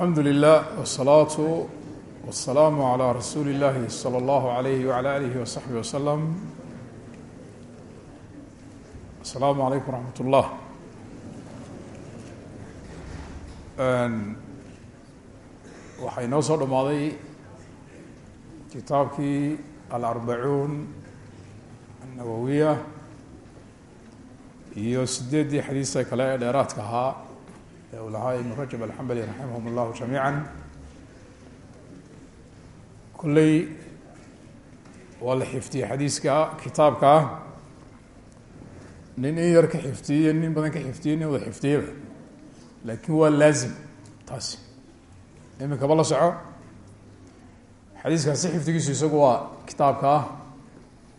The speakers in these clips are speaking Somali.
alxamdu lilah wsalaatu wasalaamu calaa rasuuli illaahi sala allahu alayhi wala alihi wasaxbi wasalam asalaamu calaykum raxmat ullah waxaa inoo soo dhammaaday kitaabkii alarbacuun annawowiya iyo sideeddii xadiisa kale ee dheeraadka ahaa ee uu lahaa ibnu rajab alxambali raximahum allahu jamiica kolley waa la xifdiyey xadiiska kitaabka ah nin in yar ka xifdiyey nin badan ka xifdiyey nin wada xifdiyeyba laakiin waa laazim taasi iminkaba la soco xadiiskaasi xifdigiisu isagu waa kitaabka ah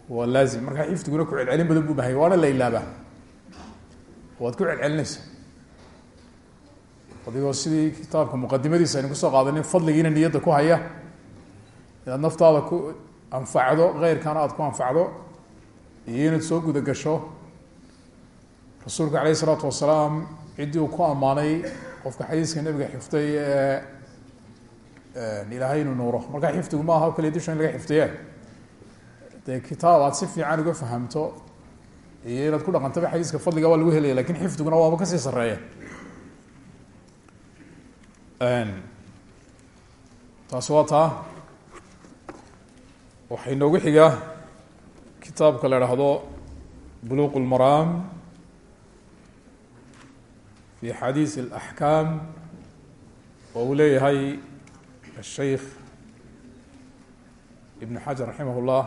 waa laazim markaa xifdiguna ku celcelin badan buu bahay waana la ilaabaa waad ku celcelinaysa adigoo sidii kitaabka muqadimadiisa aynu ku soo qaadanin fadligiina niyadda ku haya. Inaad naftaada ku anfacdo keyrkana aada ku anfacdo iyo inaad soo guda gasho rasuulku alayh isalaatu wasalaam ciddii uu ku ammaanay qofka xadiiska nebiga xifday ee ilaahay inuu nuuro. Markaa xifdigu ma aha o kaliya dusha in laga xifdiye dee kitaab aad si fiican uga fahamto iyo inaad ku dhaqantaba xadiiska fadliga waa lagu helaya laakiin xifdiguna waaba ka sii sareeya taasi waa taa waxay noogu xigaa kitaabka la idhaahdo buluq اlmaraam fi xadiis اlaxkaam oo uu leeyahay الsheikh ibn xajar raximah اllah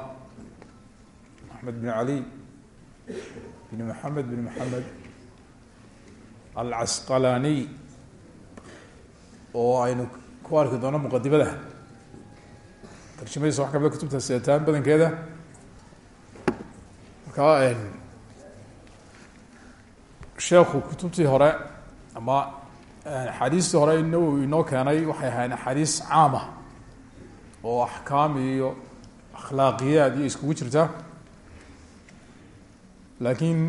axmed bn ali bn maxamed bn maxamed alcasqalaniy oo aynu ku arki doono muqadimada tarjamadiisa wax kamida kutubta seetaan badankeeda. Markaa sheekhu kutubtii hore ama axaadiistii hore inawowi inoo keenay waxay ahayn axaadiis caama oo axkaam iyo akhlaaqiyaad iyo iskugu jirta. Laakiin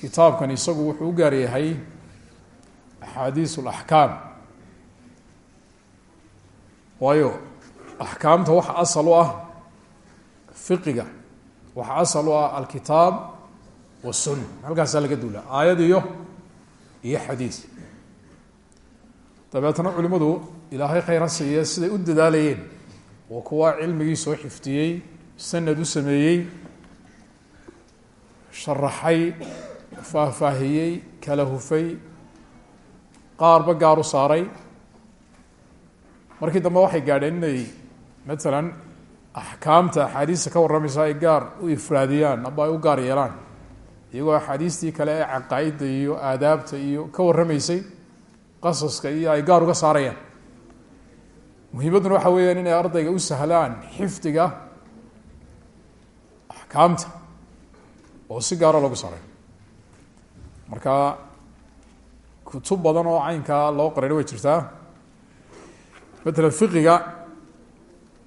kitaabkan isagu wuxuu u gaar yahay axaadiis اlaxkaam waayo axkaamta waxa asal u ah fiqiga waxa asal u ah alkitaab wasun halkaasaa laga duula aayad iyo iyo xadiis. Dabeetna culimadu ilaahay khayra siiya siday u dadaalayeen. Waa kuwa cilmigii soo xifdiyey sanad u sameeyey sharaxay faahfaahiyey kala hufay qaarba gaar u saaray markii dambe waxay gaadheen inay matalan axkaamta axaadiista ka warramaysa ay gaar u ifraadiyaan aba ay u gaar yeelaan. Iyagoo axaadiistii kale ee caqaa-idda iyo aadaabta iyo ka warramaysay qasaska iyo ay gaar uga saarayaan. Muhiimadduna waxa weeyaan inay ardayga u sahlaan xifdiga axkaamta oo si gaaro lagu saaray. Marka kutub badan oo caynkaa loo qorayna way jirtaa matalan fiqiga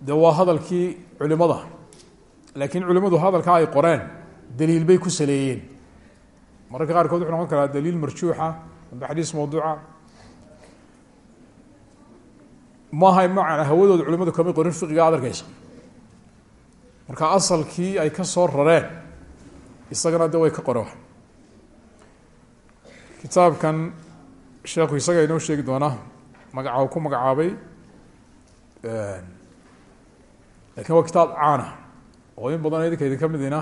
de waa hadalkii culimada laakiin culimadu hadalkaa ay qoreen daliil bay ku saleeyeen. Mararka qaarkood wuxuu noqon karaa daliil marjuuxa amba xadiis mawduuca. Maaha macana hawadooda culimadu kamay qorin fiqiga ad arkeysa marka asalkii ay ka soo rareen isagana de way ka qoreen kitaabkan sheekhu isaga inoo sheegi doonaa magaca ku magacaabay laakiin waa kitaab caana. Oo in badan idinka idinka midina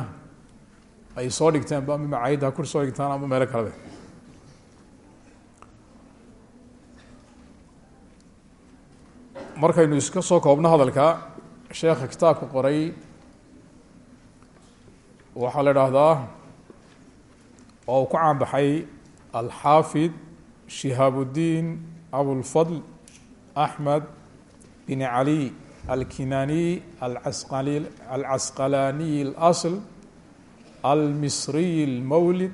ay soo dhigteen ba macaayidda ha kur soo dhigtaan ama meelo kalebe markaynu iska soo koobno hadalka sheekha kitaabka qoray waxaa la idhaahdaa oo uu ku caanbaxay alxaafid shihaabudiin abulfadl axmed bin cali alkinaniy alcasqalaniy اlasl almisriy اlmawlid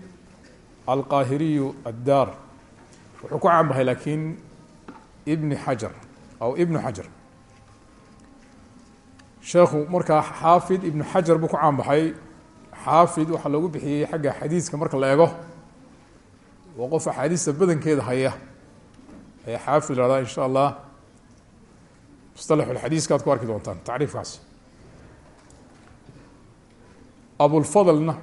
alqaahiriyu addaar wuxuu ku caanbaxay laakiin ibni xajar aw ibnu xajar sheekhu markaa xaafid ibnu xajar buu ku caanbaxay xaafid waxaa loogu bixiyey xagga xadiiska marka la eego. Waa qof axaadiista badankeeda haya. Ayaa xaafid lahahdaa insha allah musطalaxulxadiiska ad ku arki doontaan tacriifkaas. Abulfadlna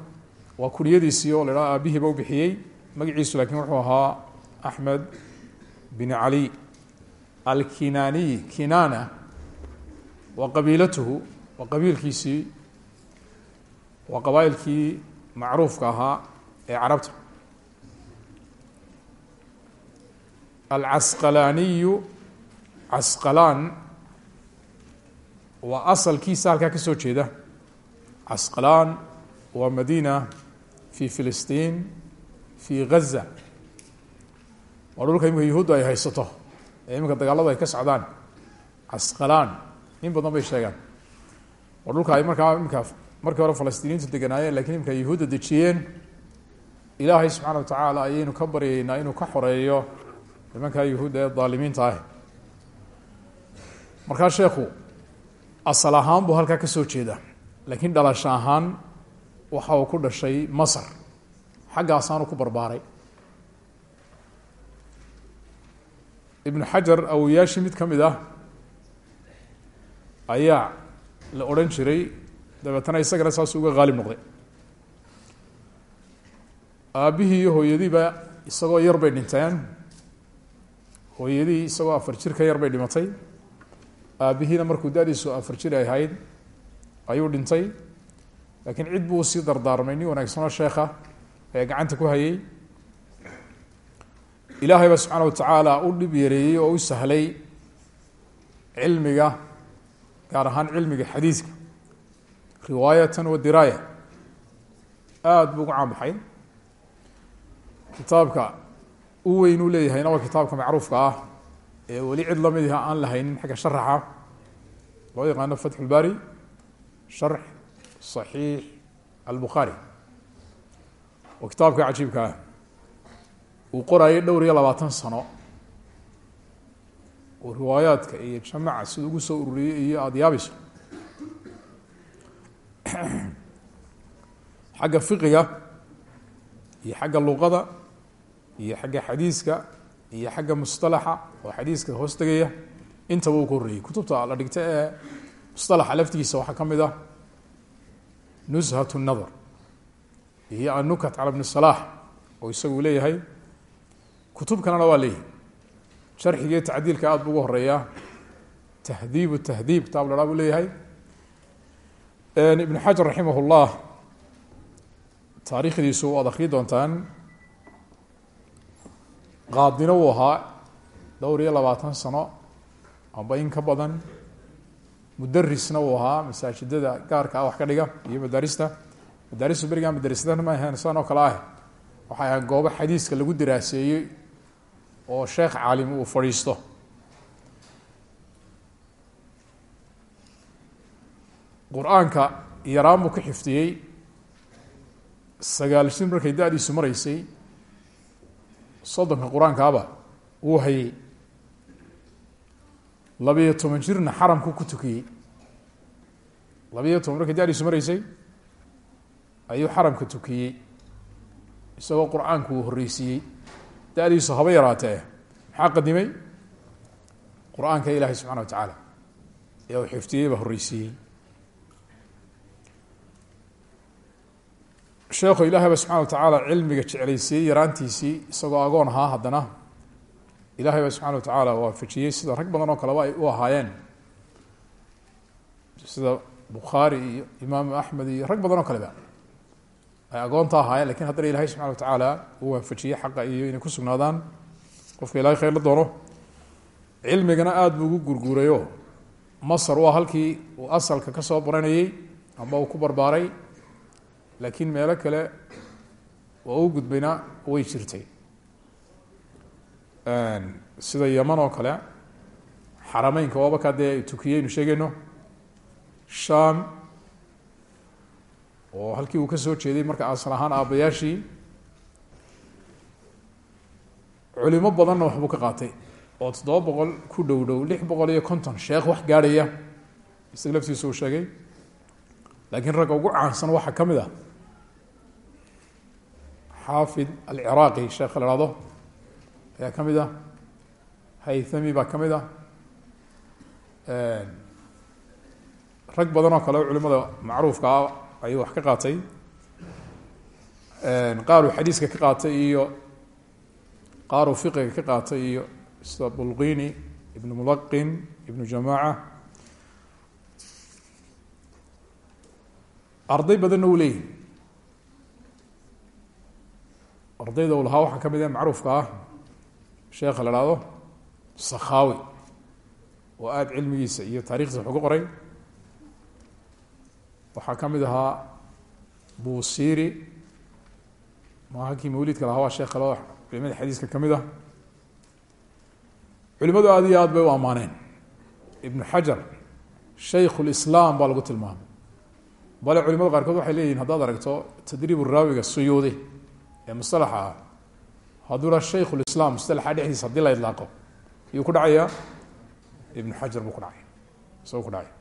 waa kuniyadiisii oo la idhaha aabihiiba u bixiyey. Magaciisu laakiin wuxuu ahaa axmed bin cali alkinaniy kinana waa qabiilatuhu waa qabiilkiisii waa qabaa'ilkii macruufka ahaa ee carabta. Alcasqalaaniyu casqalaan waa asalkiisa halkaa ka soo jeeda. Casqalaan waa madina fi filistiin fi gaza waa dhulka iminka yuhuudda ay haysato ee iminka dagaaladu ay ka socdaan. Casqalaan in badan bay sheegaan. Waa dhulka ay markaa iminka markii hore falastiiniintu deganaayeen lakiin iminka yuhuudda dejiyeen. Ilaahay subxaana wa tacaala ayaynu ka baryaynaa inuu ka xoreeyo nimankaa yuhuudda ee daalimiinta ah. Markaa sheekhu asal ahaan buu halkaa ka soo jeeda laakiin dhalasho ahaan waxa uu ku dhashay masar. Xaggaasaanu ku barbaaray. Ibnu xajar awoyaashii mid ka mid ah ayaa la odhan jiray. Dabeetana isagana saasuu uga qaalib noqday. Aabbihii iyo hooyadiiba isagoo yar bay dhinteen. Hooyadii isagoo afar jir ka yar bay dhimatay aabihiina markuu da-diisu afar jir ay ahayd ayuu dhintay. Laakiin cid buu u sii dardaarmay nin wanaagsanoo sheekha ee gacanta ku hayay. Ilaahay ba subxaana wa tacaala u dhib yareeyey oo u sahlay cilmiga gaar ahaan cilmiga xadiiska. Riwaayatan wa diraaya. Aada buu ugu caanbaxay. Kitaabka u weyn uu leeyahayna waa kitaabka macruufka ah ee weli cid la mid ah aan lahaynin xagga sharaxa loo yaqaano fatxu lbari sharx صaxiix albukhaari oo kitaabka cajiibka ah. Uu qorayay dhowr iyo labaatan sano. Oo riwaayaadka iyo jamaca sida ugu soo ururiyey iyo aada yaabayso. Xagga fiqiga iyo xagga luqada iyo xagga xadiiska iyo xagga musalaxa oo xadiiska hoos tegaya intaba uu ka horreeyey. Kutubta la dhigta ee musalaxa laftigiisa waxaa ka mid ah nuzhat nadar. Iyo annukat cala bni salaax oo isagu leeyahay. Kutub kalena waa leeyahay. Sharxiga iyo tacdiilka aad bu uga horeeyaa tahdiibu tahdiib taab lahaa buu leeyahay. Ibn xajar raximah llah taariikhdiisu waad akrii doontaan qaadino uu ahaa. Dhowr iyo labaatan sano amba in ka badan. Mudarisna uu ahaa. Masaajidada gaarka ah wax ka dhiga. Iyo madaarista madaaristu berigaa madarasada ma ahayn sidan oo kale ah waxay ahayn goobo xadiiska lagu daraaseeyey oo sheekh caalim uu fadhiisto. Qur'aanka yaraan buu ka xifdiyey sagaal jir markay da-diisu maraysay soddonka qur'aankaaba wuu hayey labiyo toban jirna xaramku ku tukiyey. Labiyo toban markay da-diisu maraysay ayuu xaramka tukiyey. Isagoo qur'aanku uu horreysiiyey da-diisu haba yaraatee. Maxaa qadimay? Qur'aanka ilaahay subxana wa ee uu xifdiyey horreysiiyey sheekhu ilaahay ba subxana wa tacaala cilmiga jeclaysiiyey yaraantiisii isagoo agoon ahaa haddana. Ilaahay ba subxana wa tacaala waafajiyey sida rag badan oo kaleba ay u ahaayeen. Sida bukhaari iyo imaamu axmed iyo rag badan oo kaleba ay agoonta ahaayeen laakiin haddana ilahay subxana wa tacaala uu waafajiyey xaqa iyo inay ku sugnaadaan. Qofka ilahay khayr la doono cilmigana aada buu ugu masar waa halkii uu asalka ka soo baranayey amba uu ku barbaaray laakiin meelo kale oo u gudbayna way jirtay. Sida yaman oo kale xarameynka waaba kaa dee tukiyeynu sheegayno sham oo halkii uu ka soo jeeday marka asal ahaan aabbayaashii culimo badanna waxbuu ka qaatay. Oo toddoba boqol ku dhow dhow lix boqol iyo konton sheekh wax gaadhaya isaga laftiisa uu sheegay. Laakiin ragga ugu caansan waxaa ka mid ah xaafid alciraaqi sheekha la hahdo ayaa ka mid ah. Haythami baa ka mid ah. Rag badan oo kale oo culimada macruufka ah ayuu wax ka qaatay. Qaar uu xadiiska ka qaatay iyo qaar uu fiqiga ka qaatay iyo sida bulqini ibnu mulaqin ibnu jamaaca. Arday badanna uu leeyahy ardayda uu lahaa waxaa ka mid ah macruufka ah sheekha la hahdo sakhawi oo aada cilmigiisa iyo taarikhdiisa wax uga qoray. Waxaa ka mid ahaa busiri maaha kii mawlidka lahaa waa sheekh kale culimada xadiiska ka mid ah. Culimadu aada iyo aad bay u ammaaneen. Ibnu xajar shaykhu lislaam baa lagu tilmaamay. Bale culimada qaarkood waxay leeyihiin haddaad aragto tadriib raawiga suyuudi ee musalaxa ah. Hadduu raa shaykhu lislaam mustalaxa dhexdiisa haddii la idlaaqo yuu ku dhacayaa ibnu xajar buu ku dhacay. Isagoo ku dhacay.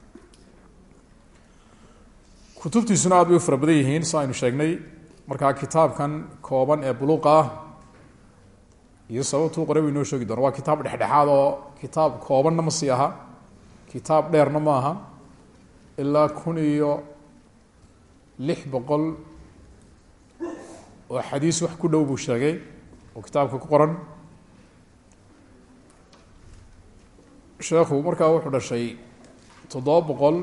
Kutubtiisuna aad bay u fara yihiin sa aynu sheegnay. Markaa kitaabkan kooban ee buluuqa ah iyo sababtuu qoray bu inoo sheegi doona waa kitaab dhexdhexaad oo kitaab koobanna ma sii aha. Kitaab dheerna ma aha. Ilaa kun iyo lix boqol oo xadiis wax ku dhow buu sheegay oo kitaabka ku qoran. Sheekhu markaa wuxuu dhashay toddoba boqol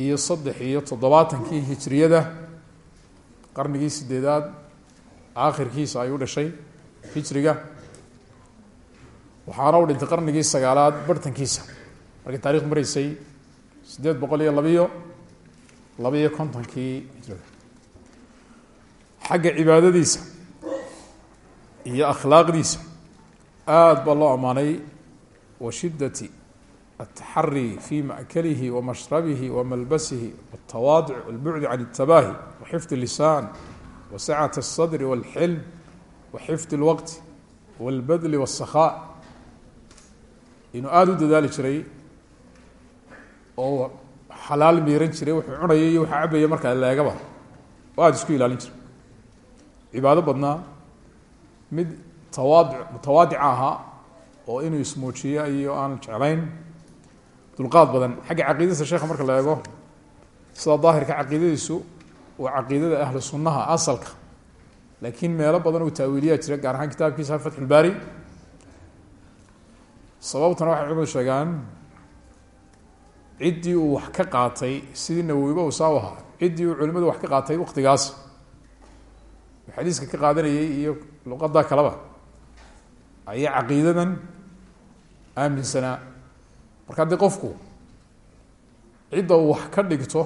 iyo saddex iyo toddobaatankii hijriyada qarnigii sideedaad aakhirkiisa ayuu dhashay hijriga. Waxaana u dhintay qarnigii sagaalaad bartankiisa. Markii taarikh maraysay siddeed boqol iyo labiyo labiyo kontonkii hijrada xagga cibaadadiisa iyo akhlaaqdiisa aada baa loo ammaanay wa shiddati التxarي في maأklihi وmaشhربihi وmalbasihi والتawaaduc والbuعd can التabاhi وxifd الlisaan وسacaة الصdr والxilm وxifd الwqt والbdl والسخاء inuu aada u dadaali jiray oo xalaal miiran jiray wuxuu cunaya iyo wuxuu cabaya markaa leegaba oo aada isku ilaalin jiray cibaado badnaa mid tawaad mutawaadica ahaa oo inuu ismuujiyo iyo aan jeclayn dulqaad badan. Xagga caqiidadiisa sheekha marka la eego sida daahirka caqiidadiisu waa caqiidada ahlu sunnaha asalka laakiin meelo badan uu taawiiliyaa jira gaar ahaan kitaabkiisa fatxulbaari sababtana waxay culimadu sheegaan ciddii uu wax ka qaatay sidii nawowiba uu saa u ahaa. Ciddii uu culimadu wax ka qaatay waktigaas uu xadiiska ka qaadanayay iyo luqada kaleba. Ayaa caqiidadan aaminsanaa marka haddii qofku cidda uu wax ka dhigto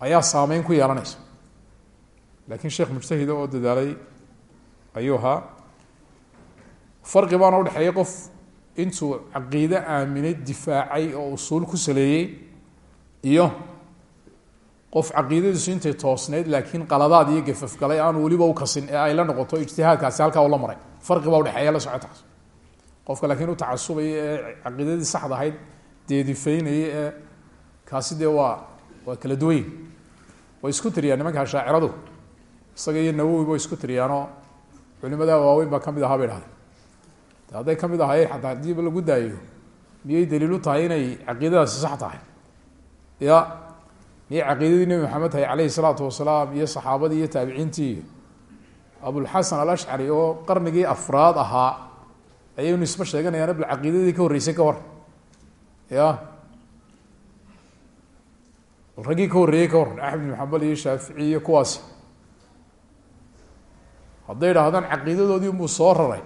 ayaa saameyn ku yeelanaysa. Laakiin sheekh mujtahida oo dadaalay ayuu ahaa farqi baana udhexeeya qof intuu caqiide aaminay difaacay oo usuul ku saleeyey iyo qof caqiidadiisu intay toosneyd laakiin qaladaad iyo gafafgalay aanu weliba u kasin ee ay la noqoto ijtihaadkaasi halkaa ula maray. Farqi baa udhexeeya la socotaas. Qofka laakiin u tacasubaya ee saxda ahayd deedifeynaya ee kaasi dee waa waa kala duwany way isku tiriyaan nimanka shaaciradu. Isaga iyo nawowiba way isku tiriyaanoo culimada waaweyn baa ka mid ahaa bay dhahdeen de hadday ka mid ahaayeen xataa hadiiba lagu daayo miyay daliil u tahay inay caqiidadaasi sax tahay? Ya miyay caqiidadii nebi maxamed tahay caleyhi salaatu wasalaam iyo saxaabadii iyo taabiciintii abulxasan alashcari oo qarnigii afraad ahaa ayaynu isma sheeganayaan bal caqiidadii ka horreysay ka hor. Ya bal raggii ka horreeyey ka hor axmed bin iyo shaafici iyo kuwaasi. Hadday idhaahdaan caqiidadoodii unbuu soo raray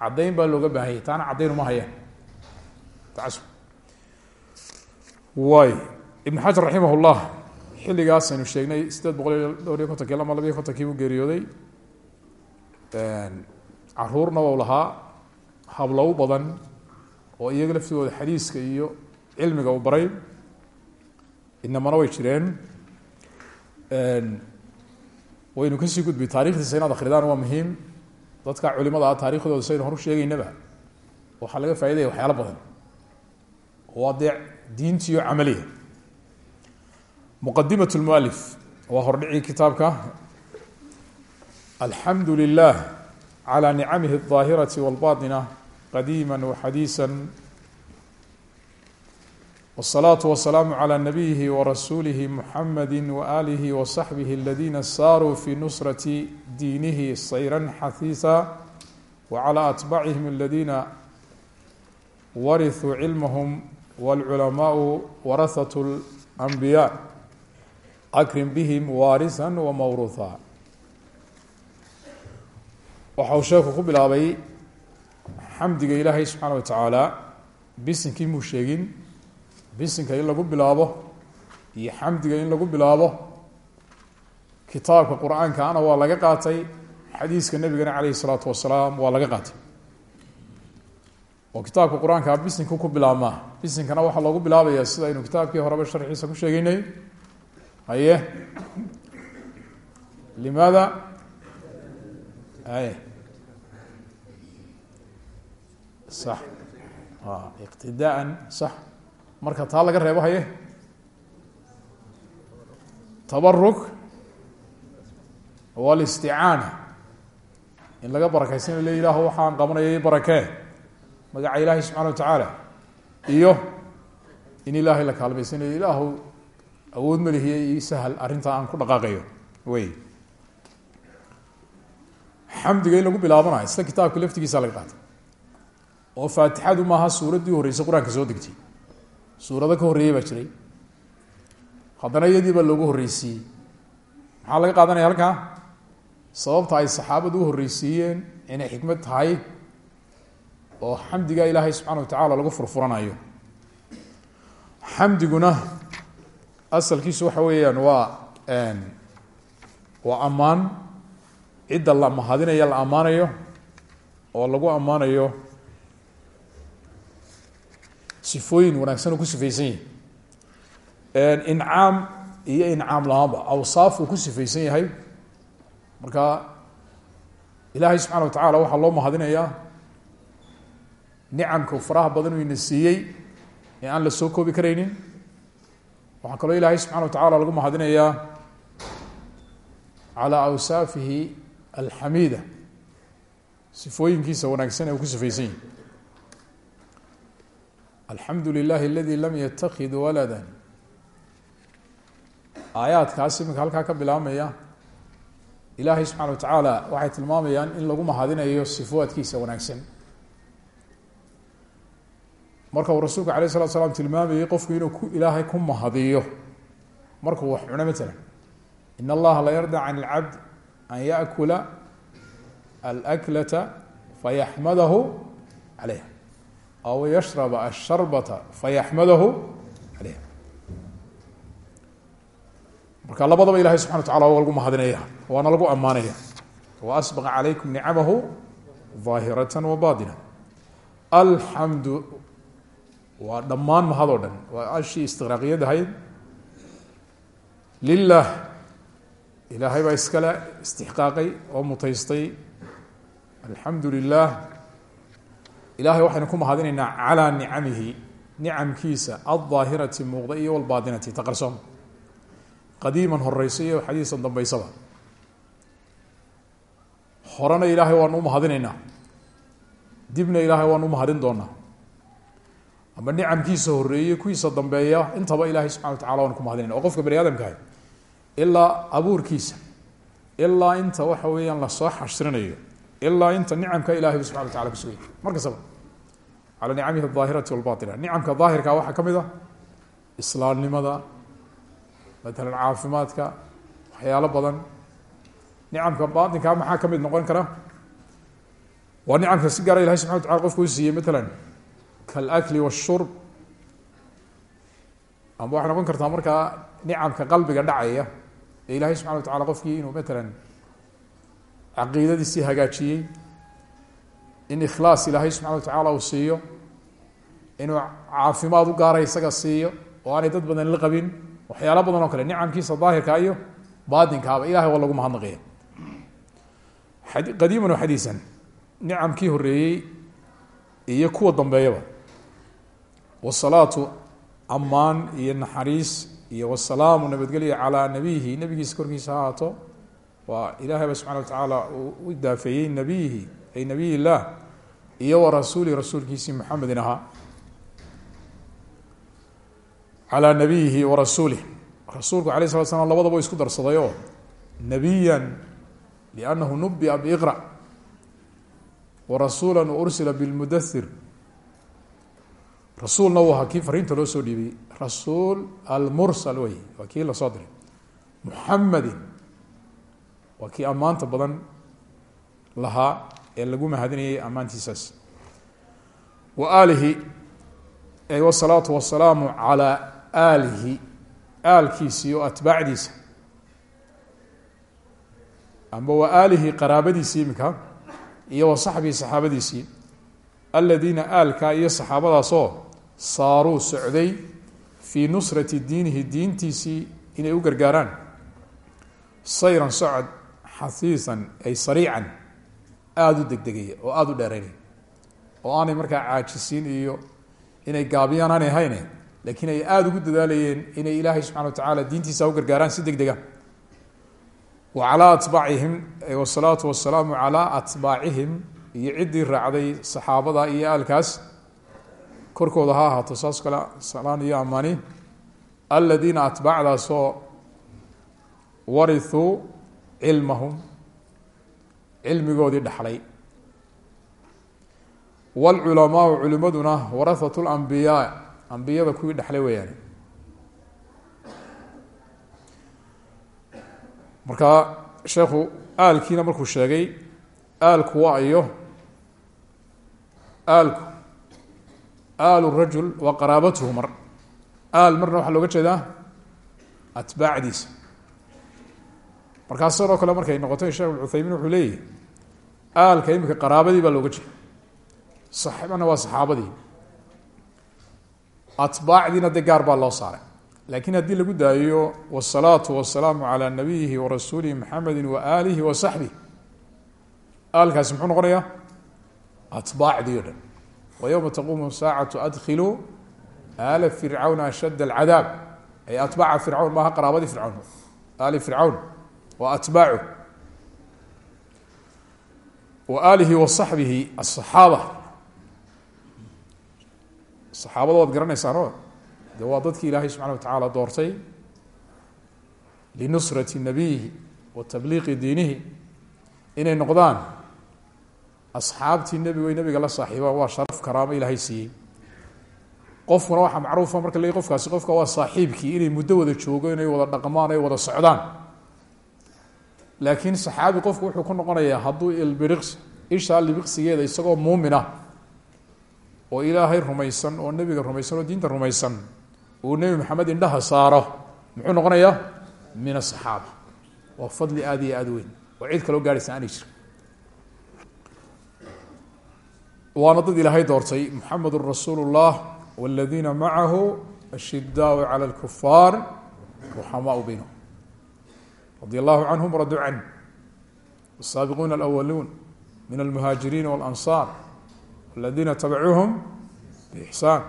caddayn baa looga baahanyay taana caddayn uma hayaan. Tacasub waay ibn xajar raximah llah xilligaas aynu sheegnay siddeed boqol iyo dhowr iyo kontonkii ama labayo kontonkii geeriyooday. Caruurna wau lahaa hablow badan oo iyaga laftigooda xadiiska iyo cilmiga uu baray inamana way jireen. Waynu ka sii gudbi taarikhdiisa inaad akridaan waa muhiim. Dadka culimada ah taarikhdooda saynu horu sheegeynaba waxaa laga faa'idaya waxyaalo badan. Waa dee diintiyo camaliya muqadimat lmualif waa hordhicii kitaabka alxamdu lilah calى nicamihi الظaahiraةi wاlbaطina qadiima waxadiisa wالsalaaةu wasalaamu calى nabiyihi warasuulihi muxamadi waalihi wasaxbihi aladina saaruu fi nusrati diinihi sayra xahiisa wacalى atbacihim aladina warithuu cilmahum wاlculamaau warahaة اlanbiya akrim bihim waarisa wamawruha waxa uu sheeku ku bilaabay xamdiga ilaahay subxaana wa tacaala bisinkii muu sheegin? Bisinka in lagu bilaabo iyo xamdiga in lagu bilaabo? Kitaabka qur'aankaana waa laga qaatay xadiiska nebigana caleyhi salaatu wasalaam waa laga qaatay. Oo kitaabka qur'aankaa bisinka ku bilaabmaa. Bisinkana waxaa loogu bilaabaya sida aynu kitaabkii horeba sharxiisa ku sheegeynay haye. Limaada ay sax. Iqtidaaan sax. Marka taa laga reebo haye. Tabaruk walisticaana in laga barakaysan le ilaah waxaan qabanayay barakee magaca ilaahi subxana wa tacaala. Iyo in ilaahay la kaalmaysanayo ilaahu awood malihiye io sahal arrintaa aan ku dhaqaaqayo? Wey xamdiga lagu bilaabanayo sida kitaabka laftigiisa laga qaatay oo faatixadu maaha suuraddii horreysay qur'aanka soo degtay. Suurado ka horreeyey baa jiray. Haddana iyadii baa loogu horreysiiyey maxaa laga qaadanaya halkaa? Sababta ay saxaabadu u horreysiiyeen inay xikmad tahay oo xamdiga ilaahay subxana wa tacaala lagu furfuranayo. Xamdiguna asalkiisu waxa weeyaan waa waa ammaan. Cidda la mahadinaya la ammaanayo oo lagu ammaanayo sifooyin wanaagsan oo ku sifaysan yahay. Incaam iyo incaam lahaanba awsaaf uu ku sifaysan yahay. Marka ilaahay subxana wa tacaala waxaa loo mahadinayaa nicamka faraha badan uu ina siiyey ee aan la soo koobi karaynin waxaa kaloo ilaahay subxana wa tacala lagu mahadinayaa calى awsaafihi alxamiida. Sifooyinkiisa wanaagsan ee uu ku sifaysan yahi alxamdu lilahi aladi lam yatakid walada aayaadkaas iminka halkaa ka bilaabmaya ilaahay subxana wa tacaala waxay tilmaamayaan in lagu mahadinayo sifaadkiisa wanaagsan marka uu rasuulku alayh salatu slam tilmaamayay qofku inuu ku ilaahay ku mahadiyo. Markuu wax cuno maalan in allaha la yarda can ilcabd an yakula alaklata fayaxmadahu caleyha aw yashraba asharbata fayaxmadahu caleyha marka labadaba ilahay subxana watacala waa lagu mahadinaya waana lagu ammaanaya. Wa asbaqa calaykum nicamahu aahirata wa baina alxamdu waa dhammaan mahad oo dhan. Waa ashii istiqraaqiyad ahayd. Lilah ilaahay baa iskale istixqaaqay oo mutaystay. Alxamdu lilah ilahay waxaynu ku mahadinaynaa calaa nicamihi nicamkiisa aldaahirati muuqda iyo walbaadinati taqarsoon qadiiman horeyso iyo xadiisan dambeysaba horena ilaahay waanu umahadinaynaa dibna ilaahay waanu umahadin doonaa ama nicamkiisa horeeye kuwiisa dambeeya intaba ilaahay subxana wa tacala waan ku mahadinayna oo qofka bani aadamkaah ilaa abuurkiisa ilaa inta waxa weeyaan la soo xashrinayo ilaa inta nicamka ilahay subxana wa tacala kusugay markastaba calaa nicamihi aahirati walbaina nicamka daahirka waxaa ka mid a islaamnimada matalan caafimaadka waxyaalo badan. Nicamka baatinkaa maxaa ka noqon kara? Waa nicamka si gaara ilahay wa tacala qofka u siiyey kaاlakli wالshurb amba waxay noqon kartaa markaa nicamka qalbiga dhacaya ee ilahay subxana wa tacala qofkii inuu matalan caqiidadiisii hagaajiyey in ikhlaas ilaahay subxana wa tacaala uu siiyo inuu caafimaad u gaara isaga siiyo oo aanay dad badan la qabin waxyaalo badan oo kale nicamkiisa daahirka iyo baatinkaaba ilahay waa lagu mahadnaqaya qadiiman oo xadiisan nicamkii horeeyey iyo kuwa dambeeyaba wasalaatu ammaan iyo naxariis iyo wasalaamu nabadgelya calaa nabiyihi. Nabigiisa korkiisa ha ahaato waa ilahay ba subxana wa tacaala uu u daafeeyey nabiyihi ay nabiy illah iyo wa rasuuli rasuulkiisii muxamedin ahaa. Calaa nabiyihi wa rasuulih rasuulku alay slat slam labadaba isku darsaday oo nabiya liannahu nubia biiqra. Wa rasuula ursila bilmudathir rasuulna uu ahaa kii fariinta loo soo dhiibay. Rasuul almursal wey waa kii la soo diray. Muxamedin waa kii ammaanta badan lahaa ee lagu mahadinayay ammaantiisaas. Wa aalihi wasalaatu wasalaamu calaa aalihi aalkiisii oo atbaacdiisa. Amba wa aalihi qaraabadiisii iminka iyo wa saxbihi saxaabadiisii aladiina aalkaa iyo saxaabadaasoo saaruu socday fii nusrati diinihi diintiisii inay u gargaaraan. Sayran socod xahiisan ay sariican aada u degdegaya oo aada u dheereynaya oo aanay markaa caajisiin iyo inay gaabiyaan aanay hayne laakiin ay aada ugu dadaalayeen inay ilaahay subxana wa tacaala diintiisa u gargaaraan si deg dega wa calaa atbaacihim wasalaatu wasalaamu calaa atbaacihim iyo ciddii raacday saxaabada iyo aalkaas korkooda ha ahaato saas kale salaan iyo amaani aladiina atbaacdaasoo warithuu cilmahum cilmigoodii dhaxlay. Wاlculamaau culimaduna warahat اlambiyaa ambiyada kuwii dhexlay weeyaan marka sheekhu aalkiina markuu sheegay aalku waa iyo aalku aalu rajul wa qaraabatuhu mar. Aal marna waxaa looga jeedaa atbaacdiisa. Markaas sidoo kale markay noqoto sheekh uthaymiin wuxuu leeyahy aalka imika qaraabadii baa looga jeeda saxibana waa saxaabadii. Atbaacdiina de gaar baa loo saaray. Laakiin haddii lagu daayo wsalaatu wasalaamu calaa nabiyihi wa rasuulihi maxamedi wa aalihi wa saxbih aalkaasi muxuu noqonayaa atbaacdii o dhan yowma taquumu saacatu adkhiluu aala fircawna ashadd alcadaab ay atbaaca fircawn maaha qaraabadii fircawn aali fircawn wa atbaacu wa aalihi wa saxbihi asaxaaba saxaabada waad garanaysaano de waa dadkii ilaahay subxana wa tacaala doortay linusrati nabiyihi wa tabliiqi diinihi inay noqdaan asxaabtii nebigo nebiga la saaxiibaan waa sharaf karaamo ilaahay siiyey. Qofkuna waxaa macruufa marka le qofkaasi qofka waa saaxiibkii inay muddo wada joogo inay wada dhaqmaan ay wada socdaan. Laakiin saxaabi qofku wuxuu ku noqonayaa hadduu ilbiriqs ishaa libiqsigeeda isagoo muumina oo ilaahay rumaysan oo nebiga rumaysan oo diinta rumaysan uu nebi maxamed indhaha saaro muxuu noqonayaa min asaxaaba waa fadli aada iyo aada weyn oo cid kaloo gaadhaysa aanay jir waana dad ilaahay doortay muxamedun rasuulu llah waladiina macahu ashidaau cala alkufaar ruxamaau baynahum radi allahu canhum raduu canh asaabiquuna alawaluun min almuhaajiriina walansaar aladiina tabacuuhum biixsaan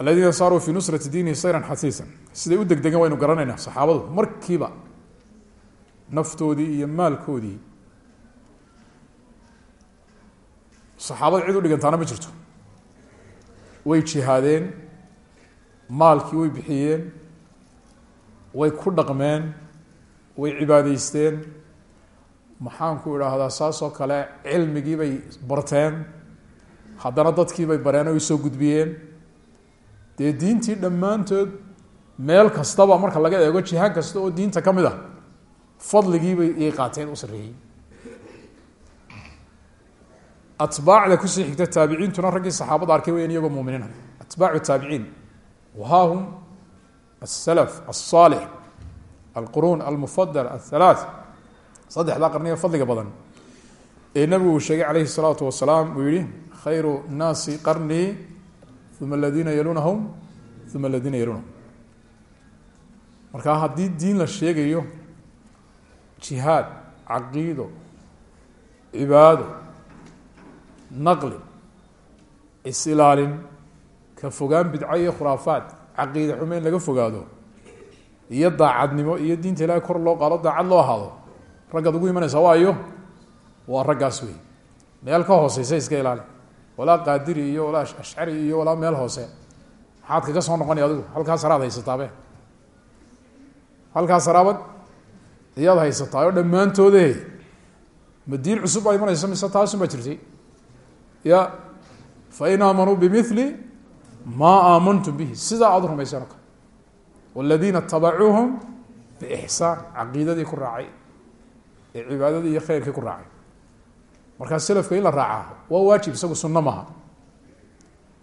aladiina saaruu fii nusrati diinihi sayran xasiisan. Siday u degdegan waynu garanaynaa saxaabadu markiiba naftoodii iyo maalkoodii saxaabada cid u dhigantaana ma jirto. Way jihaadeen maalkii way bixiyeen way ku dhaqmeen way cibaadeysteen maxaanku idhaahdaa saasoo kale cilmigii bay barteen haddana dadkii bay bareen o soo gudbiyeen. Dee diintii dhammaantood meel kastaba marka laga eego jihaan kasta oo diinta ka mid a fadligiibay iyay qaateen u sarreeyey atbaacda ku sii xigta taabiciintuna raggii saxaabada arkay weyan iyagoo muminiina atbaacu taabiciin. Wahaa hum asalaf alsaalix alquruun almufadal athalaat saddexdaa qarniga fadliga badan. Ee nabigu uu sheegay calayhi salaatu wasalaam uu yihi khayru nnaasi qarnii uma aladiina yalunahum uma aladiina yalunahum marka haddii diin la sheegayo jihaad caqiido cibaado naqli is-ilaalin ka fogaan bidco iyo khuraafaad caqiide xume in laga fogaado iyo daacadnimo iyo diinta ilaahay kor loo qaado daacad loo ahaado raggaad ugu imanaysaa waayo waa raggaas wey meel ka hooseysa iska ilaali. Walaa qaadiri iyo walaa ashcari iyo walaa meel hoose. Maxaad kaga soo noqonaya adigu halkaa saraad haysataabe halkaa saraabad iyaad haysataa oo dhammaantoode ma diin cusub baa imanaysa mise taasun baa jirtay ya fain aamanuu bimili maa aamantum bihi. Sidaa aad u rumayseen o kale waladiina tabacuuhum biixsaan caqiidadii ku raacay. Ee cibaadadii iyo khayrkii ku raacay. Markaa selafka in la raacaa waa waajib isagu sunno maha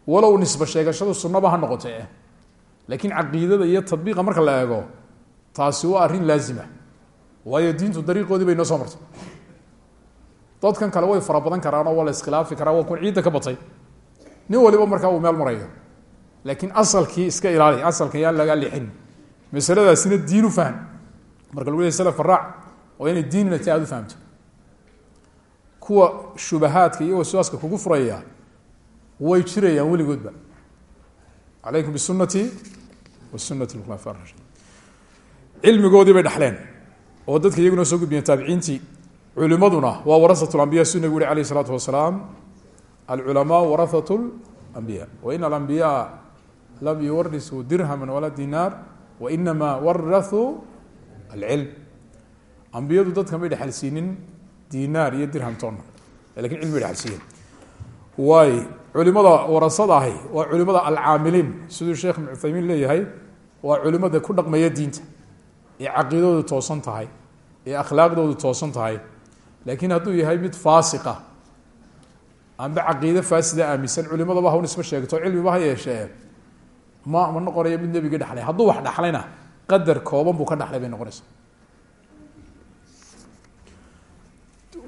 walow nisba sheegashadu sunnaba ha noqote laakiin caqiidada iyo tadbiiqa marka la eego taasi waa arrin laazima. Waayo diintu dariiqoodii bay noo soo martay dadkan kale way fara badan karaanoo waa la iskhilaafi karaa waa kun ciidda ka batay. Nin waliba markaa uu meel marayo. Laakiin asalkii iska ilaali asalka yaan lagaa lixin. Masaladaasina diin u fahm marka lagu leey slafka raac waa diinina ti fahamto. Kuwa shubahaadka iyo waswaaska kugu furaya way jirayaan weligoodba. Calaykum bisunati wa sunati khulafa rashid cilmigoodii bay dhaxleen oo dadka iyaguna soo gudbiyeen taabiciintii culimaduna waa warasat lambiya su nabigu uri alayh isalaatu wasalaam. Alculamaa warahat lambiya wain alambiyaa lam yuwarisuu dirhama walaa dinaar wainamaa warathuu alcilm ambiyadu dadka may dhexalsiinin dinaar iyo dirham toonna laakiin cilmi bay dhexalsiiyeen waay culimada warasada ahi waa culimada alcaamiliin sheekh ibn leeyahay waa culimada ku dhaqmaya diinta. Ee caqiidadoodu toosan tahay ee akhlaaqdoodu toosan tahay laakiin hadduu yahay mid faasiqa amba caqiide faasida aaminsan culimadaba hawn isma sheegto cilmiba ha yeeshee ma ma noqonayo mid nebiga dhexlay hadduu wax dhaxlayna qadar kooban buu ka dhaxlay bay noqonaysa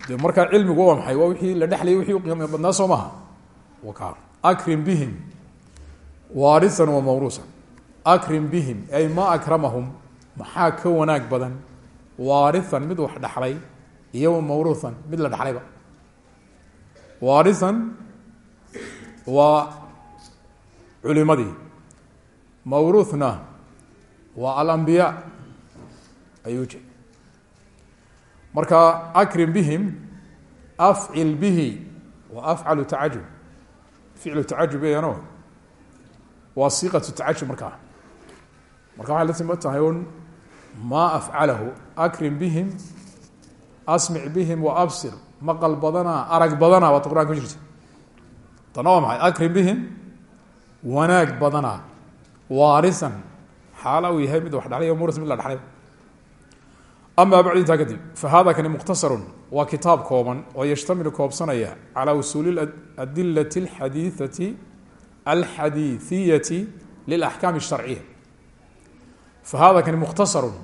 de markaa cilmigu waa maxay? Waa wixii la dhexlayay wixii uqiima badnaa soo waka. Akrim bihim waarisan wa mawruusan. Akrim bihim ay ma akramahum maxaa ka wanaag badan? Waarian mid wax dhaxlay iyo wa mawruuhan mid la dhaxlayba. Waarian waa culimadii mawruuhna waa alambiyaa ayuu jeeda marka akrim bihim afcil bihi wa afcalu tacajub ficlu tacajub eano waa siiqatu tacajub markaa marka waxay la timo tahay un akrim bihim asmic bihim waabsir maqal badanaa arag badanaa waata quraan ku jirta. Tana waa maxay? Akrim bihim wanaag badanaa waarisan xaala uu yahay mid wax dhalay murs mid dhalay amaa bacd intaa kadib fahada kani mukhtasarun waa kitaab kooban oo yashtamilu koobsanaya calaa usuuli adilati alxadiiati alxadiiiyati lilaxkaami sharciya. Fahada kani mukhtasarun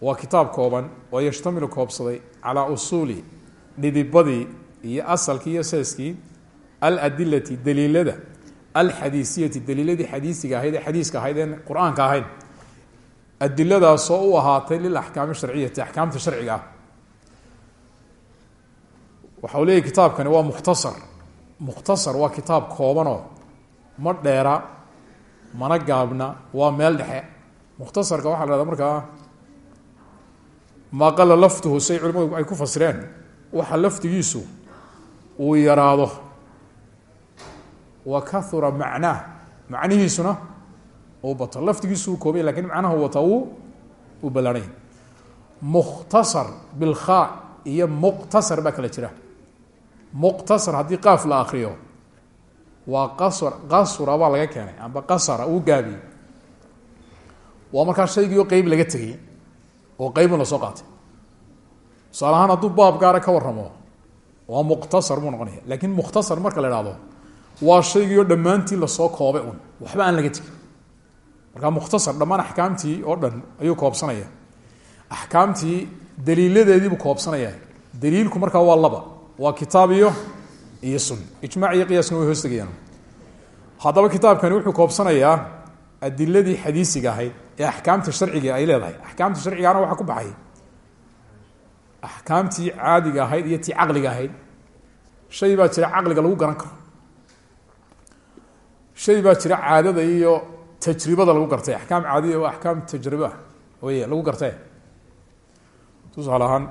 waa kitaab kooban oo yashtamilu koobsaday calaa usuuli dhidibadii iyo asalkii iyo seeskii aladilati daliilada alxadiisiyati daliiladii xadiisiga ahayd ee xadiiska ahayd een qur'aanka ahayn adiladaasoo u ahaatay lilaxkaami sharciyati axkaamta sharciga ah. Waxa uu leeyahy kitaabkani waa mukhtasar. Mukhtasar waa kitaab koobanoo ma dheera mana gaabna waa meel dhexe. Mukhtasarka waxaa la hahda markaa maa qala laftuhu say culimadu ay ku fasireen waxa lafdigiisu uu yaraado. Wa kahura macnaah macnihiisuna uu bato. Lafdigiisu uu koobay laakiin macnaha wata uu uu ballaanay mukhtasar bilkhaa iyo muqtasar baa kala jira. Muqtasar haddii qaaf la akriyo waa qasr qasura baa laga keenay amba qasara uu gaabiyey waa markaa shaygii qeyb laga tegey oo qeybun la soo qaatay. Tusaale ahaan hadduu baab gaara ka warramo waa muqtasar buu noqonaya laakiin mukhtasar marka la ihahdo waa shaygii oo dhammaantii la soo koobay un waxba aan laga tegin. Markaa mukhtasar dhammaan axkaamtii oo dhan ayuu koobsanaya. Axkaamtii daliiladeediibuu koobsanaya. Daliilku markaa waa laba. Waa kitaab iyo iyo sun. Ijmac iyo qiyaasna way hoos tegayaan. Kitaabkani wuxuu koobsanayaa adiladii xadiisiga ahayd ee axkaamta sharciga ay leedahay. Axkaamta sharcigaana waxaa ku baxay. Axkaamtii caadiga ahayd iyo tii caqliga ahayd. Shay baa jira caqliga lagu garan karo. Shay baa jira caadada iyo tajribada lagu gartay. Axkaam caadiya oo axkaam tajriba wey lagu gartee tusaale ahaan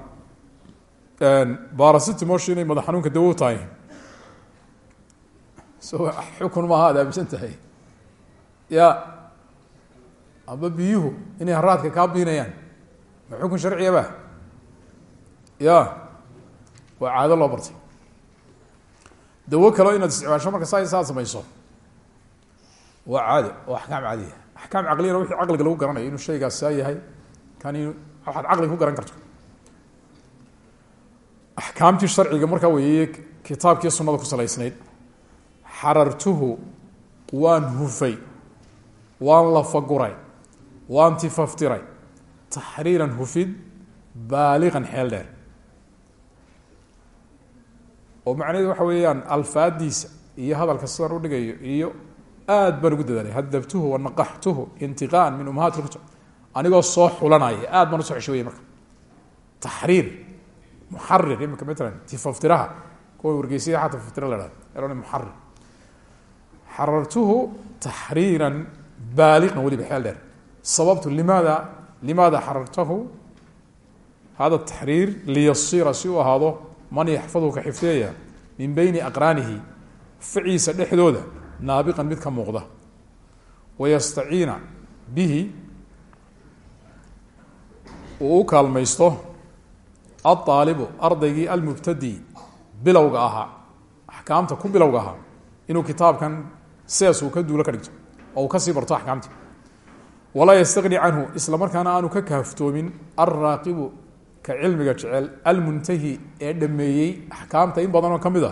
barasitimosh inay madax xanuunka dawo tahay. So xukun maaha ad aaminsan tahay. Ya amba biyuhu inay haraadka kaa biinayaan. Ma xukun sharciyaba ya. Waa caado loo bartay. Dawo kaleo inaad isticmaasho marka saa saad samayso. Waa caado oo axkaam caadiya axkaam caqliyana wixii caqliga lagu garanayo inuu shaygaas saa yahay kan inu waxaad caqliga ku garan karto. Axkaamtii sharciga markaa weeye kitaabkii sunada ku salaysnayd xarartuhu waan hufay waan lafaguray waan tifaftiray taxriiran hufid baaliqan xeel dheer. Oo macnaheedu waxa weeyaan alfaadiisa iyo hadalka sidan u dhigayo iyo aad baan ugu dadaalay. Hadabtuhu wanaqaxtuhu intiqaan min umahaat lkutub anigoo soo xulanaya aad baan u soo xeshooyay marka. Taxriir muxarir imika matalan tifaftiraha kuwa wargeysyada xataa faftira la hahdo erona muxarir xarartuhu taxriiran baaliqan weliba xeel dheer sababtu limaada limaada xarartahu hada taxriir liyasira si uu ahaado man yaxfadhu ka xifdeeya min beyni aqraanihi ficiisa dhexdooda naabiqan mid ka muuqda. Wayastaciina bihi uu u kaalmaysto aaalibu ardaygii almubtadi bilowga ahaa axkaamta ku bilowga ahaa inuu kitaabkan uu ka duulo ka dhigto oo uu ka sii barto axkaamti walaa yastaqni canhu isla markaana aanu ka kaaftoomin alraaqibu ka cilmiga jecel almuntahi ee dhameeyey axkaamta in badanoo ka mid a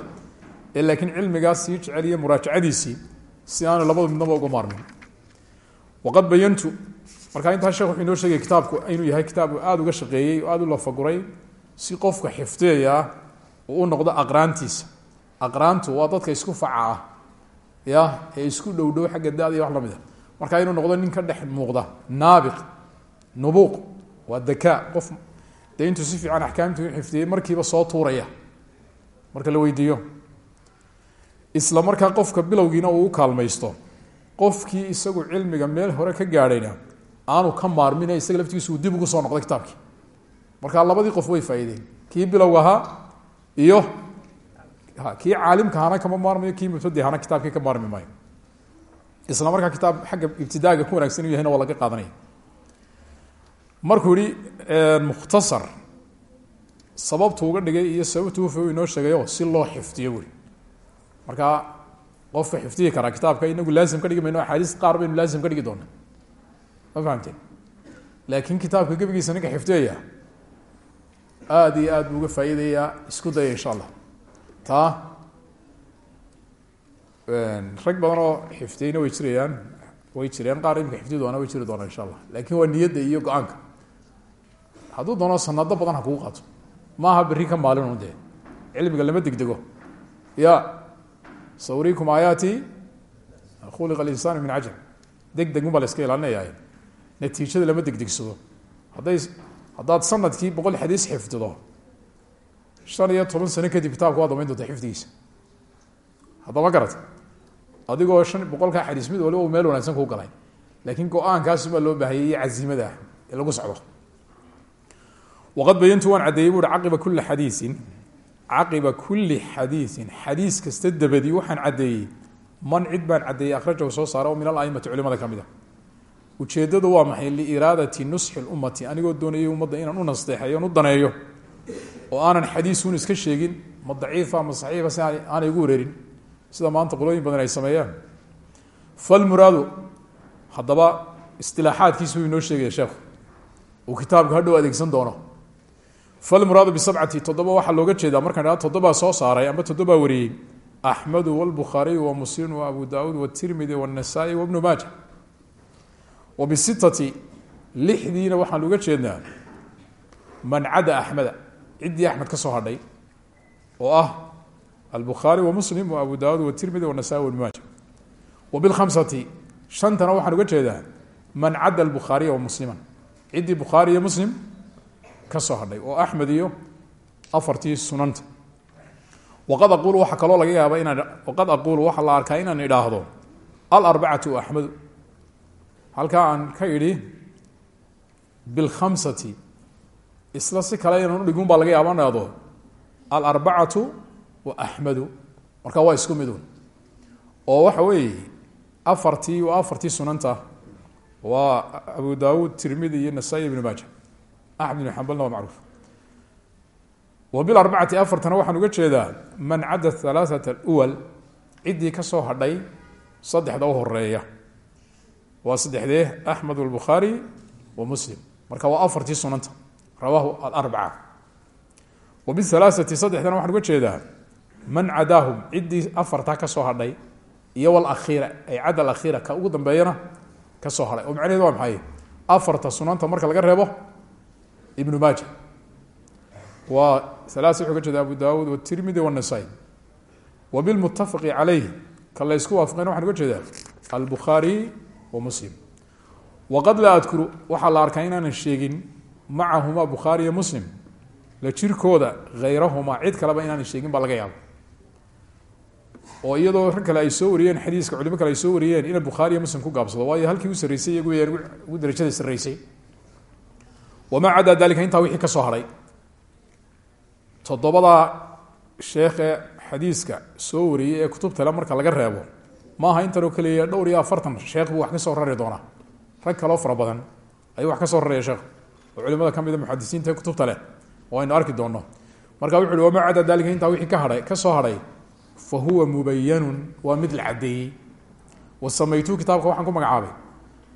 ee laakiin cilmigaas sii jecel iyo muraajacadiisii si aanu labadu midnaba uga maarmin. Waqad bayantu markaa intaa sheekh wuxuu inoo sheegay kitaabku inuu yahay kitaab aada uga shaqeeyey oo aada u lafaguray si qofka xifdiyayaa uu u noqdo aqraantiisa. Aqraantu waa dadka isku faca ah markaa inuu noqdo nin ka dhex muuqda naabiq nubuuq waa dakaa qof dee intuu si fiican axkaamtii u xifdiyey markiiba soo tuuraya marka la weydiiyo. Isla markaa qofka bilowgiina uu u kaalmaysto qofkii isagu cilmiga meel hore ka gaadhayna aanu ka maarmine isaga laftigiisu uu dib ugu soo noqday kitaabkii. Markaa labadii qof way faa'iideen. Kii bilowga ahaa iyo kii caalimka ahana kama maarmayo kii mubtadi ahana kitaabkii ka maarmi maayo isla markaa kitaab xagga ibtidaaga ku wanagsan yahayna waa laga qaadanaya. Markuu yihi sababtu uga dhigay iyo sababtu ufa inoo sheegayo si loo xifdiyo buri markaa qofka xifdiyi karaa kitaabka inagu laasim ka dhigi mayno qaar baynu laasim ka dhigi doona ma fahamteen? Laakiin kitaabka gebigiisa ninka xifdiyaya aada iyo aad buu uga faa'iidayaa isku daya insha allah. Taa rag badan oo xifdiyeyna way jirayaan way jireen qaar imika xifdi doona way jiri doonaa insha allah waa niyadda iyo go'aanka doono sanado badan ha kugu qaato maaha berri ka maalinu dee cilmiga lama degdego ya sawriikum aayaati khuliqa alinsanu min cajab deg deg unbaa la iska ilaalinaya natiijada lama degdegsado hadday haddaad sannadkii boqol xadiis xifdido shan iyo toban sano kadib kitaabka waa damayn doonta xifdigiisa haddama garata adigoo shan boqolkaa xadiis mid waliba meel wanaagsan kuu galay. Laakiin go'aankaasumaa loo baahayay iyo cazimada ee lagu socdo. Waqad bayantu waan caddeeyey bu uhi caqiba kuli xadiisin caqiba kuli kasta dabadii waxaan caddeeyey man cid baan caddeeyey akhrajahu soo saara oo min alaimati culimada ka mid a ujeeddadu waa maxay? Liiraadati nusxi lummati anigoo doonayay ummadda inaan u nasteexeeyo on u daneeyo oo aanan xadiisuun iska sheegin ma daciifa ma saxiifa si aanay ugu wareerin sida maanta qolooyin badan ay sameeyaan. Falmuraadu haddaba istilaaxaadkiisu inoo sheegaya sheekhu. Uu kitaabku hadhow adeegsan doono. Falmuraadu bisabcati toddoba waxaa looga jeedaa markaan dha toddobaa soo saaray amba toddobaa wariyey. Axmedu walbukhaariyu wa muslim wa abu daauud watirmidi wanasaa-i wabnu maaja. Wa bisitati lixdiina waxaan uga jeednaa man cada axmeda. Ciddii axmed ka soo hadhay oo ah abu daauud watirmidi wanasa-i wabnu maaja wa bilkhamsati shantana waxaan uga jeedaa man cadda albukhaariya wa musliman. Ciddii bukhaari iyo muslim ka soo hadhay oo axmed iyo afartii sunanta. Waqad aqulu waxaa kaloo laga yaaba inaan waqad aqulu waxaa la arkaa inaan idhaahdo alarbacatu axmedu halkaa aan ka idhi bilkhamsati isla si kale inaan udhigun baa laga yaaba an alarbacatu wa axmedu. Marka waa isku midun oo waxa weeye afartii waa afartii sunanta waa abu daawuud tirmidi iyo nasaa-i ibn maaja. Axmed ibn xambalna waa macruuf. Wa bilarbacati afartana waxaan uga jeedaa man cadda halaaata uwal ciddii ka soo hadhay saddexda u horreeya waa saddexdee axmed albukhaari wa muslim. Marka waa afartii sunanta. Rawaahu alarbaca. Wa bihalaaati saddexdana waxaan uga jeedaa man cadaahum ciddii afartaa ka soo hadhay iyo wlakhiira ay cadda alakhiira ka ugu dambeeyana ka soo hadhay. Oo macnaheed waa maxay? Afarta sunanta marka laga reebo ibnu maaja. Waa alaas wuxuu ka jeeda abu dawuud watirmidi wanasaa-i wa bilmutafaqi calayh ka la ysku waafaqeen waxaan uga jeedaa albukhaari wa muslim. Waqad laa adkuru waxaa la arkaa inaanan sheegin macahumaa bukhaari iyo muslim la jirkooda hayrahumaa cid kaleba inaanan sheegin baa laga yaaba oo iyadoo rag kale ay soo wariyeen xadiiska culimo kale ay soo wariyeen ina bukhaari iyo muslim ku gaabsado waayo halkii u sarreysay iyagu weyaan ugu darajada sarreysay. Wamaa cadaa dalika intaa wixii ka soo hadhay toddobadaa sheekhe xadiiska soo wariyey ee kutubtale marka laga reebo maaha intanoo keliya dhowr iyo afartan sheekh buu wax ka soo rari doonaa. Rag kaloo fara badan ayuu wax ka soo raraya sheekh. Culimada ka mida muxadisiinta ee kutubta leh oo aynu arki doonno. Marka wuxu uhi wamaa cadaa dalika intaa wixii ka hadhay ka soo hadhay fa huwa mubayanun waa mid la caddeeyey. Wa samaytuu kitaabka waxaan ku magacaabay.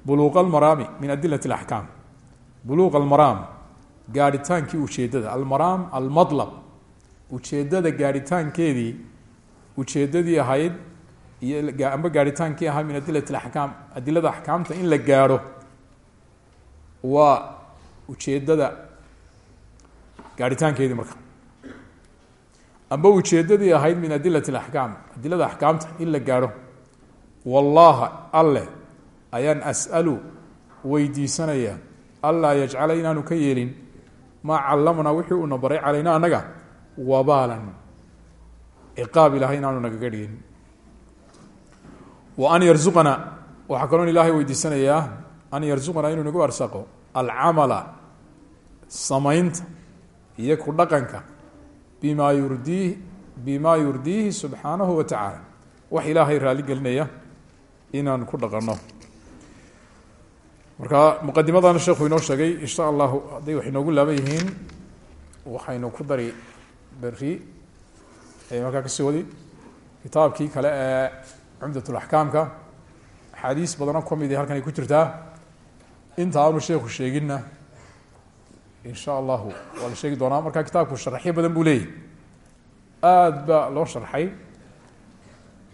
Buluuqa almaraami min adilat alaxkaam buluuq almaraam gaadhitaankii ujeeddada. Almaraam almadlab. Ujeeddada gaadhitaankeedii ujeeddadii ahayd iyo amba gaadhitaankii ahaa min adilat alaxkaam adilada axkaamta in la gaadho waa ujeeddada gaadhitaankeedii marka amba ujeeddadii ahayd min adilat alaxkaam adilada axkaamta in la gaadho. Wallaha alleh ayaan as'alu weydiisanaya. Allaa yajcala inaanu ka yeelin. Maa callamanaa wixii uuna baray calayna annaga? Wabaalan. Ciqaab ilahay inaanu nagaga dhigin wa an yarzuqana. Waxaa kaloon ilaahay weydiisanayaa an yarzuqanaa inuu nagu arsaqo alcamala samaynta iyo ku dhaqanka bima yurdii bima yurdiihi subxaanahu wa tacaala. Wax ilaahay raali gelinaya inaan ku dhaqanno. Marka muqadimadana sheekhu inoo sheegay insha allahu hadday wax inoogu laaban yihiin waxaynu ku dari beri markaa ka sii wadi. Kitaabkii kale ee cumdat laxkaamka axaadiis badanoo ka mid halkan ay ku jirtaa. Inta aanu sheekhu sheeginna in sha allahu waa la sheegi doonaa. Markaa kitaabku sharxyo badan buu leeyahy aada baa loo sharxay.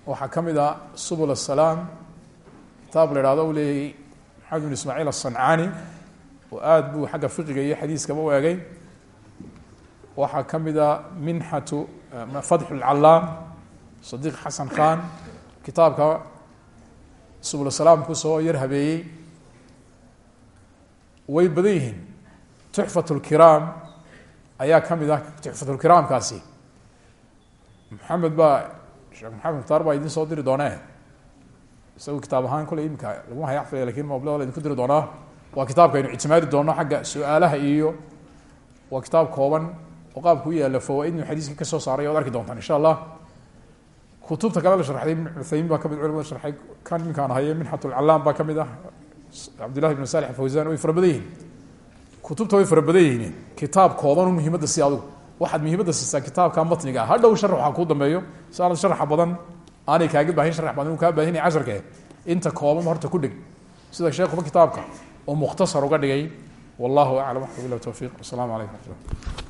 Waxaa ka mid a subul asalaam kitaab la ihahdo u leeyahy maxamed bin ismaaciil asancaani oo aada buu xagga fiqiga iyo xadiiskaba u eegay waxaa ka mid ah a minxatu eh, fatxu lcalaam sadiiq xasan khan. Kitaabka subul salaamku soo yar habeeyey way badan yihiin tuxfat اlkiraam ayaa ka mid ah tuxfat lkiraamkaasi maxamed baa sheekh maxamed mukhtaar baa idin soo diri doonee. Isagu kitaab ahaan kole imika laguma haya xafilaya laakiin moblada la idinku diri doonaa. Waa kitaabka aynu ictimaadi doono xagga su'aalaha iyo waa kitaab kooban oo qaabku u yaalla fawaa-id inu xadiiska ka soo saaray oad arki doontaan insha allah kutubta kale la sharxday ibn cuthaymin baa ka mid culimada sharxay kan iminkaan haye minxat lcalaam baa ka mid ah cabdillahi ibn salix fawsan way fara badan yihiin kutubta way fara badan yihiin kitaab kooban u muhiimadda si adigu waxaad muhiimadda siisaa kitaabka matniga. Ah hadhow sharax waxaa kuu dambeeyo si aanad sharaxa badan aanay kaaga baahin sharax badan uu kaa baahinaya casharke inta kooban horta ku dheg sida sheekuba kitaabka oo mukhtasar uga dhigay. Wallahu aclam waxka bilah towfiiq wasalaamu calaykum raxmatullah